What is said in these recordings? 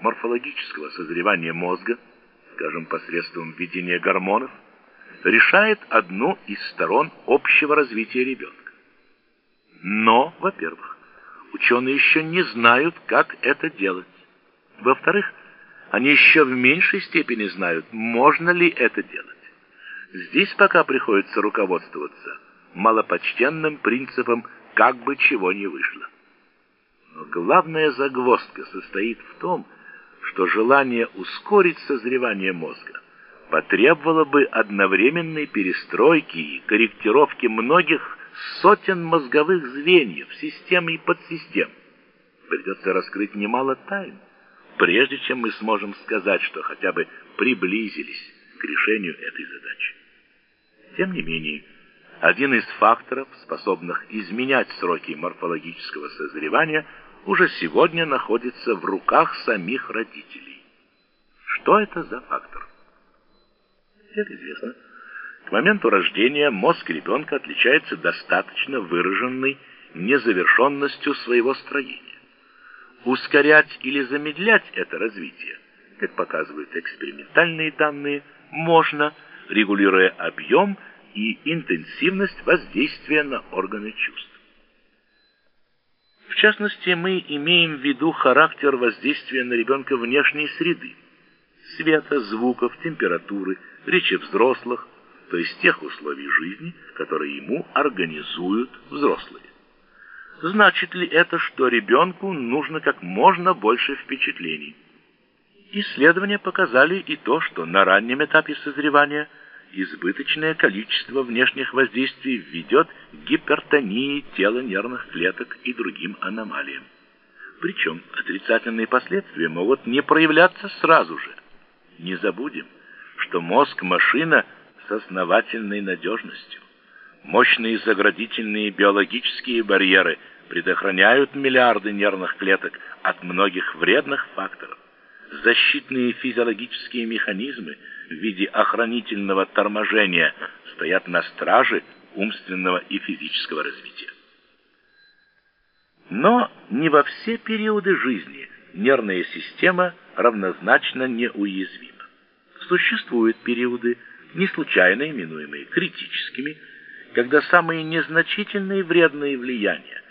морфологического созревания мозга, скажем, посредством введения гормонов, решает одну из сторон общего развития ребенка. Но, во-первых, ученые еще не знают, как это делать. Во-вторых, они еще в меньшей степени знают, можно ли это делать. Здесь пока приходится руководствоваться малопочтенным принципом «как бы чего ни вышло». Но главная загвоздка состоит в том, что желание ускорить созревание мозга потребовало бы одновременной перестройки и корректировки многих сотен мозговых звеньев, систем и подсистем. Придется раскрыть немало тайн, прежде чем мы сможем сказать, что хотя бы приблизились к решению этой задачи. Тем не менее, один из факторов, способных изменять сроки морфологического созревания, уже сегодня находится в руках самих родителей. Что это за фактор? Как известно, к моменту рождения мозг ребенка отличается достаточно выраженной незавершенностью своего строения. Ускорять или замедлять это развитие, как показывают экспериментальные данные, можно, регулируя объем и интенсивность воздействия на органы чувств. Частности, мы имеем в виду характер воздействия на ребенка внешней среды, света, звуков, температуры, речи взрослых, то есть тех условий жизни, которые ему организуют взрослые. Значит ли это, что ребенку нужно как можно больше впечатлений? Исследования показали и то, что на раннем этапе созревания избыточное количество внешних воздействий ведет к гипертонии тела нервных клеток и другим аномалиям. Причем отрицательные последствия могут не проявляться сразу же. Не забудем, что мозг – машина с основательной надежностью. Мощные заградительные биологические барьеры предохраняют миллиарды нервных клеток от многих вредных факторов. Защитные физиологические механизмы в виде охранительного торможения стоят на страже умственного и физического развития. Но не во все периоды жизни нервная система равнозначно неуязвима. Существуют периоды, не случайно именуемые критическими, когда самые незначительные вредные влияния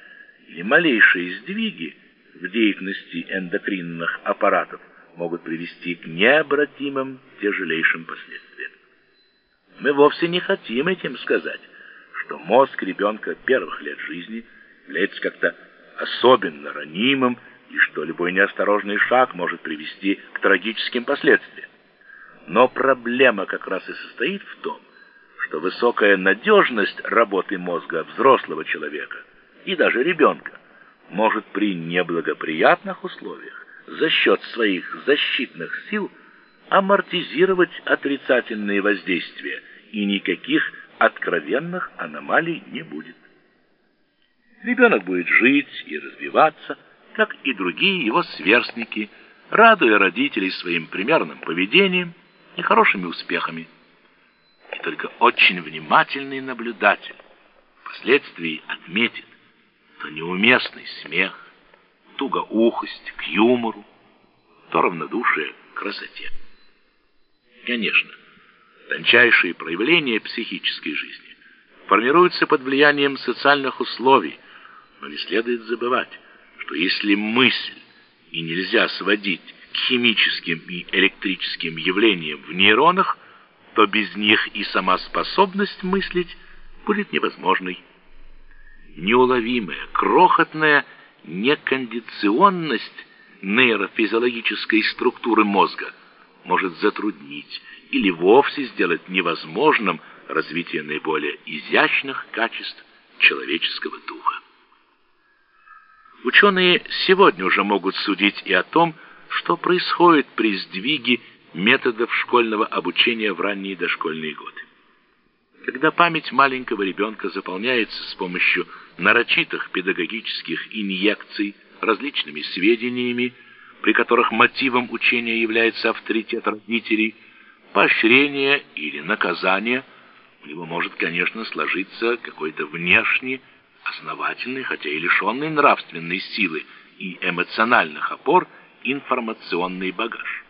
или малейшие сдвиги в деятельности эндокринных аппаратов могут привести к необратимым тяжелейшим последствиям. Мы вовсе не хотим этим сказать, что мозг ребенка первых лет жизни является как-то особенно ранимым и что любой неосторожный шаг может привести к трагическим последствиям. Но проблема как раз и состоит в том, что высокая надежность работы мозга взрослого человека и даже ребенка может при неблагоприятных условиях за счет своих защитных сил амортизировать отрицательные воздействия, и никаких откровенных аномалий не будет. Ребенок будет жить и развиваться, как и другие его сверстники, радуя родителей своим примерным поведением и хорошими успехами. И только очень внимательный наблюдатель впоследствии отметит, что неуместный смех, тугоухость к юмору, то равнодушие к красоте. Конечно, тончайшие проявления психической жизни формируются под влиянием социальных условий, но не следует забывать, что если мысль и нельзя сводить к химическим и электрическим явлениям в нейронах, то без них и сама способность мыслить будет невозможной. Неуловимая, крохотная некондиционность нейрофизиологической структуры мозга может затруднить или вовсе сделать невозможным развитие наиболее изящных качеств человеческого духа. Ученые сегодня уже могут судить и о том, что происходит при сдвиге методов школьного обучения в ранние дошкольные годы. Когда память маленького ребенка заполняется с помощью нарочитых педагогических инъекций различными сведениями, при которых мотивом учения является авторитет родителей, поощрение или наказание, у него может, конечно, сложиться какой-то внешний, основательный, хотя и лишенный нравственной силы и эмоциональных опор, информационный багаж.